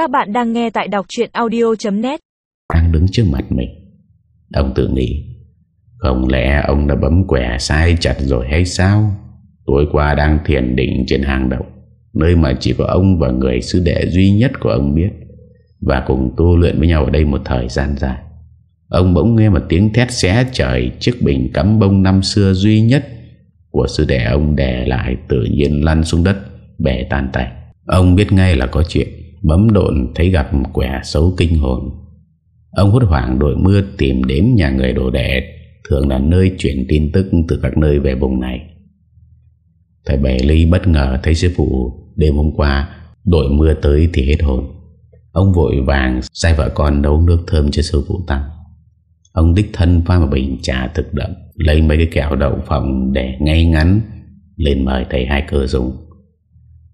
Các bạn đang nghe tại đọc chuyện audio.net Đang đứng trước mặt mình. Ông tự nghĩ, Không lẽ ông đã bấm quẻ sai chặt rồi hay sao? Tối qua đang thiền định trên hàng động Nơi mà chỉ có ông và người sư đệ duy nhất của ông biết. Và cùng tu luyện với nhau ở đây một thời gian dài. Ông bỗng nghe một tiếng thét xé trời Chiếc bình cắm bông năm xưa duy nhất Của sư đệ ông đè lại Tự nhiên lăn xuống đất Bẻ tan tay Ông biết ngay là có chuyện. Bấm độn thấy gặp quẻ xấu kinh hồn. Ông hốt hoảng đội mưa tìm đến nhà người đồ đệ Thường là nơi chuyển tin tức từ các nơi về vùng này. Thầy Bảy Ly bất ngờ thấy sư phụ đêm hôm qua đội mưa tới thì hết hồn. Ông vội vàng sai vợ con nấu nước thơm cho sư phụ tăng Ông đích thân pha một bình trà thực đậm, Lấy mấy cái kẹo đậu phộng để ngay ngắn Lên mời thầy hai cơ dùng.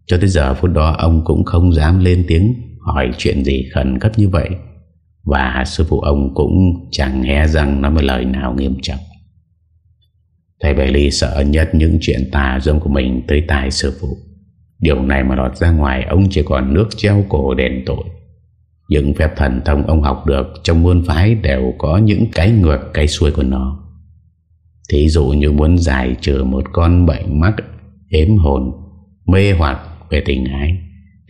Cho tới giờ phút đó ông cũng không dám lên tiếng Hỏi chuyện gì khẩn cấp như vậy. Và sư phụ ông cũng chẳng hé răng nói một lời nào nghiêm trọng. Thầy Bailey Ly sợ nhất những chuyện tà dâm của mình tới tài sư phụ. Điều này mà lọt ra ngoài ông chỉ còn nước treo cổ đền tội. Những phép thần thông ông học được trong môn phái đều có những cái ngược cái xuôi của nó. Thí dụ như muốn giải trừ một con bệnh mắc ếm hồn, mê hoặc về tình ái,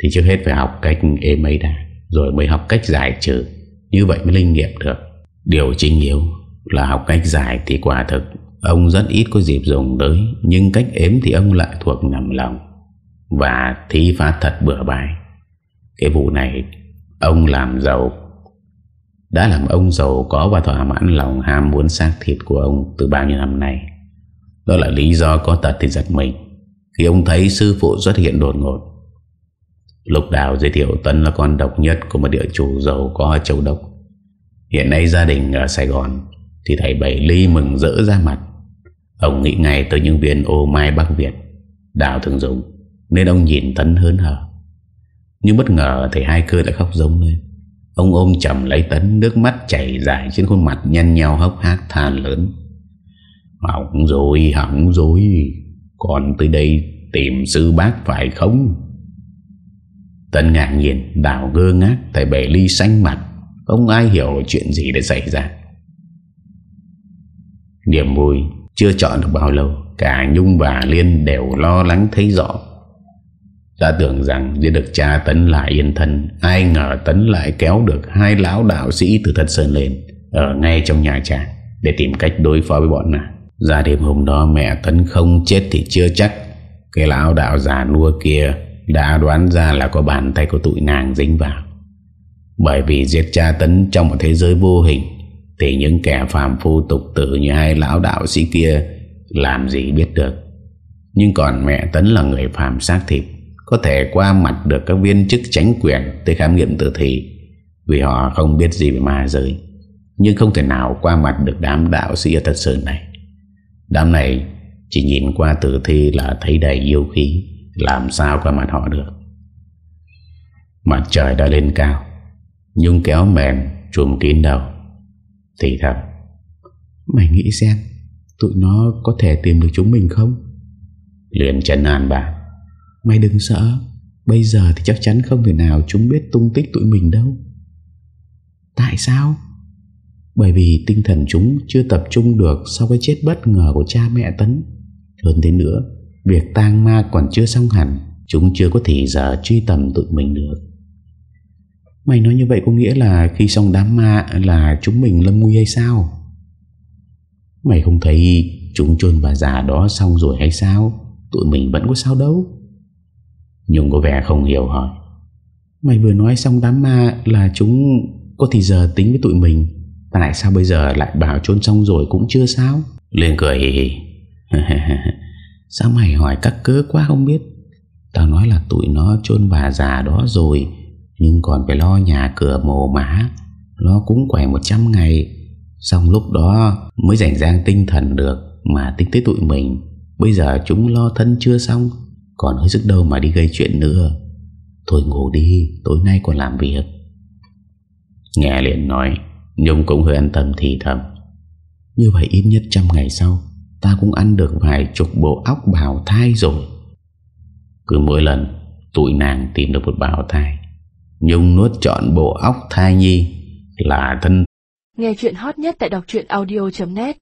Thì trước hết phải học cách êm ấy đã, Rồi mới học cách giải trừ. Như vậy mới linh nghiệm được. Điều chính yếu là học cách giải thì quả thực Ông rất ít có dịp dùng tới, Nhưng cách ếm thì ông lại thuộc nằm lòng. Và thí phá thật bữa bài Cái vụ này, Ông làm giàu. Đã làm ông giàu có và thỏa mãn lòng ham muốn xác thịt của ông Từ bao nhiêu năm nay. Đó là lý do có tật thì giật mình. Khi ông thấy sư phụ xuất hiện đột ngột. Lục đào giới thiệu Tân là con độc nhất Của một địa chủ giàu có ở châu Đốc. Hiện nay gia đình ở Sài Gòn, Thì thầy Bảy Ly mừng rỡ ra mặt. Ông nghĩ ngay tới những viên ô mai Bắc Việt, Đào thường dùng, Nên ông nhìn Tấn hớn hở. Nhưng bất ngờ thầy hai cơ đã khóc giống lên. Ông ôm chầm lấy Tấn Nước mắt chảy dài trên khuôn mặt Nhăn nhau hốc hác than lớn. Hỏng rồi hỏng rồi còn tới đây tìm sư bác phải không? Tân ngạc nhiên Đào gơ ngác Thầy bể ly xanh mặt. Không ai hiểu chuyện gì đã xảy ra. Niềm vui chưa chọn được bao lâu, Cả Nhung và Liên đều lo lắng thấy rõ. Đã tưởng rằng Giết được cha Tấn lại yên thân, Ai ngờ Tấn lại kéo được Hai lão đạo sĩ từ thật sơn lên Ở ngay trong nhà cha Để tìm cách đối phó với bọn nào ra đêm hôm đó mẹ Tấn không chết thì chưa chắc. Cái lão đạo già nua kia Đã đoán ra là có bàn tay của tụi nàng dính vào. Bởi vì giết cha Tấn trong một thế giới vô hình, thì những kẻ phàm phu tục tử như hai lão đạo sĩ kia Làm gì biết được. Nhưng còn mẹ Tấn là người phàm xác thịt, Có thể qua mặt được các viên chức tránh quyền Tới khám nghiệm tử thi, Vì họ không biết gì về ma giới. Nhưng không thể nào qua mặt được đám đạo sĩ ở thật sơn này. Đám này chỉ nhìn qua tử thi là thấy đầy yêu khí, Làm sao qua mặt họ được. Mặt trời đã lên cao Nhung kéo mềm chùm kín đầu. Thì thầm, Mày nghĩ xem, Tụi nó có thể tìm được chúng mình không? Liền chân an bà Mày đừng sợ, Bây giờ thì chắc chắn không thể nào chúng biết tung tích tụi mình đâu. Tại sao? Bởi vì tinh thần chúng chưa tập trung được Sau cái chết bất ngờ của cha mẹ Tấn Hơn thế nữa, Việc tang ma còn chưa xong hẳn, Chúng chưa có thể giờ truy tầm tụi mình được Mày nói như vậy có nghĩa là khi xong đám ma là chúng mình lâm nguy hay sao? Mày không thấy chúng chôn bà già đó xong rồi hay sao? Tụi mình vẫn có sao đâu. Nhung có vẻ không hiểu hỏi. Mày vừa nói xong đám ma là chúng có thì giờ tính với tụi mình. Tại sao bây giờ lại bảo chôn xong rồi cũng chưa sao? Liên cười hì hì. sao mày hỏi các cớ quá không biết? Tao nói là tụi nó chôn bà già đó rồi, nhưng còn phải lo nhà cửa mồ mã Lo cúng quẻ 100 ngày Xong lúc đó mới rảnh rang tinh thần được Mà tính tới tụi mình Bây giờ chúng lo thân chưa xong, Còn hơi sức đâu mà đi gây chuyện nữa Thôi ngủ đi, Tối nay còn làm việc Nghe liền nói Nhung cũng hơi an tâm thì thầm. Như vậy ít nhất trăm ngày sau, Ta cũng ăn được vài chục bộ óc bào thai rồi. Cứ mỗi lần Tụi nàng tìm được một bào thai, Nhung nuốt trọn bộ óc thai nhi Là thân. Nghe chuyện hot nhất tại đọc audio.net